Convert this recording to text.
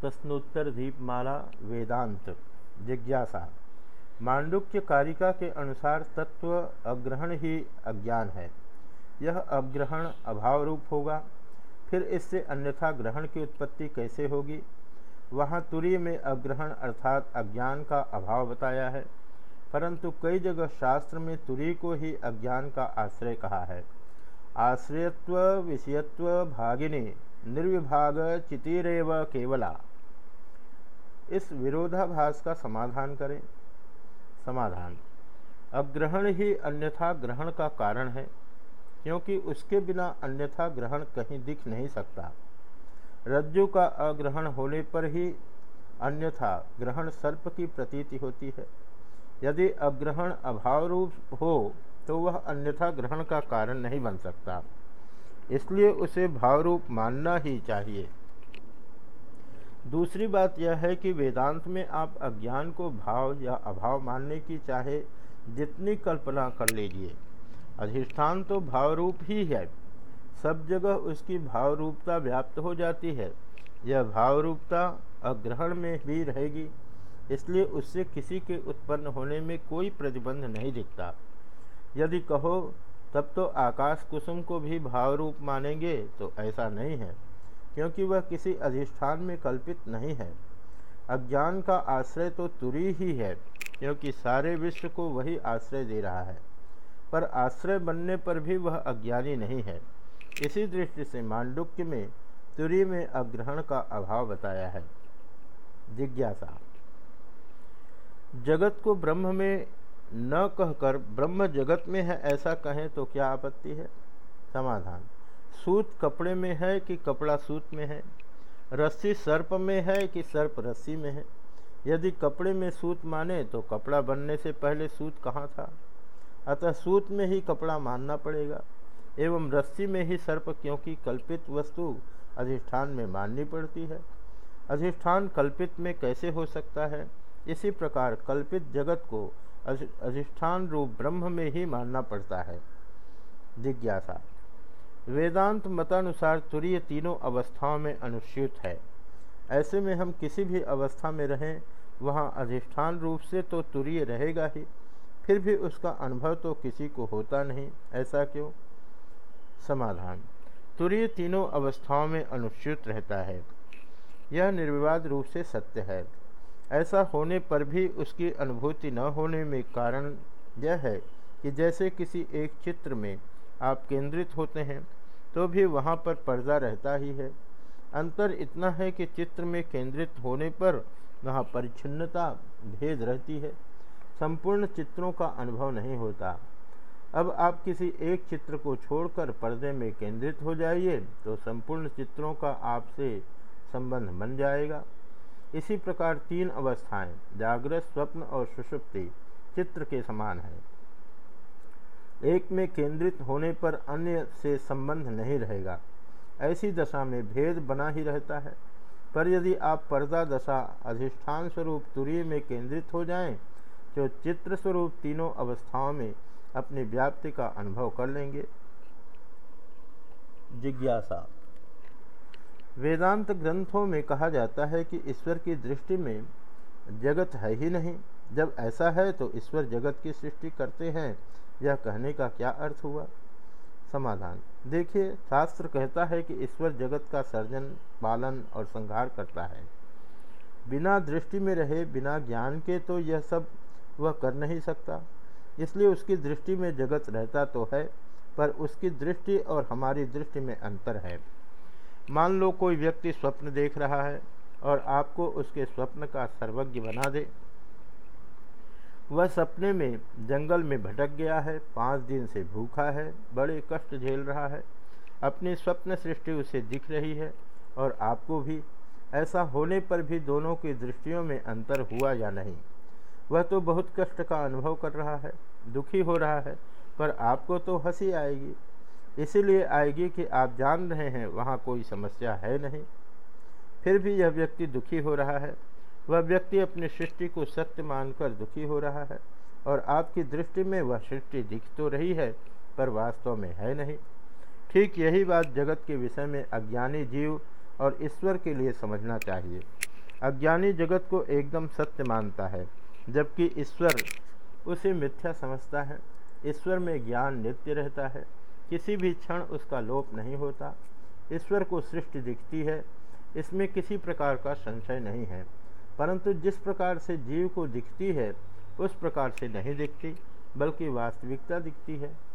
प्रश्नोत्तर दीपमाला वेदांत, जिज्ञासा। मांडुक्य कारिका के अनुसार तत्व अग्रहण ही अज्ञान है। यह अग्रहण अभाव रूप होगा। फिर इससे अन्यथा ग्रहण की उत्पत्ति कैसे होगी? वहाँ तुरी में अग्रहण अर्थात अज्ञान का अभाव बताया है, परंतु कई जगह शास्त्र में तुरी को ही अज्ञान का आश्रय कहा है। आश्रयत्व, विषयत्व, भागिनी, निर्विभाग, चितिरव, केवला। इस विरोधाभास का समाधान करें। समाधान। अग्रहण ही अन्यथा ग्रहण का कारण है, क्योंकि उसके बिना अन्यथा ग्रहण कहीं दिख नहीं सकता। रज्जु का अग्रहण होने पर ही अन्यथा ग्रहण सर्प की प्रतीति होती है। यदि अग्रहण अभाव रूप हो तो वह अन्यथा ग्रहण का कारण नहीं बन सकता। इसलिए उसे भाव रूप मानना ही चाहिए। दूसरी बात यह है कि वेदांत में आप अज्ञान को भाव या अभाव मानने की चाहे जितनी कल्पना कर लीजिए। अधिष्ठान तो भाव रूप ही है। सब जगह उसकी भाव रूपता व्याप्त हो जाती है। यह भाव रूपता अग्रहण में भी रहेगी, इसलिए उससे किसी के उत्पन्न होने में कोई प्रतिबंध नहीं दिखता। यदि कहो, तब तो आकाश कुसुम को भी भाव रूप मानेंगे तो ऐसा नहीं है। क्योंकि वह किसी अधिष्ठान में कल्पित नहीं है। अज्ञान का आश्रय तो तुरी ही है, क्योंकि सारे विश्व को वही आश्रय दे रहा है। पर आश्रय बनने पर भी वह अज्ञानी नहीं है। इसी दृष्टि से मांडुक्य में तुरी में अग्रहण का अभाव बताया है। जिज्ञासा। जगत को ब्रह्म में न कहकर ब्रह्म जगत में है ऐसा कहें तो क्या आपत्ति है? समाधान। सूत कपड़े में है कि कपड़ा सूत में है? रस्सी सर्प में है कि सर्प रस्सी में है? यदि कपड़े में सूत माने तो कपड़ा बनने से पहले सूत कहाँ था? अतः सूत में ही कपड़ा मानना पड़ेगा। एवं रस्सी में ही सर्प क्योंकि कल्पित वस्तु अधिष्ठान में माननी पड़ती है। अधिष्ठान कल्पित में कैसे हो सकता है? इसी प्रकार कल्पित जगत को अधिष्ठान रूप ब्रह्म में ही मानना पड़ता है। जिज्ञासा वेदांत मतानुसार तुरीय तीनों अवस्थाओं में अनुस्यूत है। ऐसे में हम किसी भी अवस्था में रहें, वहाँ अधिष्ठान रूप से तो तुरीय रहेगा ही, फिर भी उसका अनुभव तो किसी को होता नहीं, ऐसा क्यों? समाधान। तुरीय तीनों अवस्थाओं में अनुच्युत रहता है। यह निर्विवाद रूप से सत्य है। ऐसा होने पर भी उसकी अनुभूति न होने में कारण यह है कि जैसे किसी एक चित्र में आप केंद्रित होते हैं तो भी वहाँ पर पर्दा रहता ही है। अंतर इतना है कि चित्र में केंद्रित होने पर वहाँ परिच्छिन्नता भेद रहती है। संपूर्ण चित्रों का अनुभव नहीं होता। अब आप किसी एक चित्र को छोड़कर पर्दे में केंद्रित हो जाइए तो संपूर्ण चित्रों का आपसे संबंध बन जाएगा। इसी प्रकार तीन अवस्थाएँ, जागृत, स्वप्न और सुषुप्ति, चित्र के समान है। एक में केंद्रित होने पर अन्य से संबंध नहीं रहेगा। ऐसी दशा में भेद बना ही रहता है। पर यदि आप पर्दा दशा अधिष्ठान स्वरूप तुरीय में केंद्रित हो जाएँ तो चित्र स्वरूप तीनों अवस्थाओं में अपनी व्याप्ति का अनुभव कर लेंगे। जिज्ञासा। वेदांत ग्रंथों में कहा जाता है कि ईश्वर की दृष्टि में जगत है ही नहीं। जब ऐसा है तो ईश्वर जगत की सृष्टि करते हैं। यह कहने का क्या अर्थ हुआ? समाधान। देखिए, शास्त्र कहता है कि ईश्वर जगत का सर्जन, पालन और संहार करता है। बिना दृष्टि में रहे, बिना ज्ञान के तो यह सब वह कर नहीं सकता। इसलिए उसकी दृष्टि में जगत रहता तो है, पर उसकी दृष्टि और हमारी दृष्टि में अंतर है। मान लो कोई व्यक्ति स्वप्न देख रहा है और आपको उसके स्वप्न का सर्वज्ञ बना दे। वह सपने में जंगल में भटक गया है, पाँच दिन से भूखा है, बड़े कष्ट झेल रहा है। अपनी स्वप्न सृष्टि उसे दिख रही है और आपको भी। ऐसा होने पर भी दोनों की दृष्टियों में अंतर हुआ या नहीं? वह तो बहुत कष्ट का अनुभव कर रहा है, दुखी हो रहा है, पर आपको तो हँसी आएगी। इसीलिए आएगी कि आप जान रहे हैं, वहाँ कोई समस्या है नहीं। फिर भी यह व्यक्ति दुखी हो रहा है वह व्यक्ति अपनी सृष्टि को सत्य मानकर दुखी हो रहा है और आपकी दृष्टि में वह सृष्टि दिख तो रही है, पर वास्तव में है नहीं। ठीक यही बात जगत के विषय में अज्ञानी जीव और ईश्वर के लिए समझना चाहिए। अज्ञानी जगत को एकदम सत्य मानता है, जबकि ईश्वर उसे मिथ्या समझता है। ईश्वर में ज्ञान नित्य रहता है, किसी भी क्षण उसका लोप नहीं होता। ईश्वर को सृष्टि दिखती है, इसमें किसी प्रकार का संशय नहीं है। परंतु जिस प्रकार से जीव को दिखती है, उस प्रकार से नहीं दिखती, बल्कि वास्तविकता दिखती है।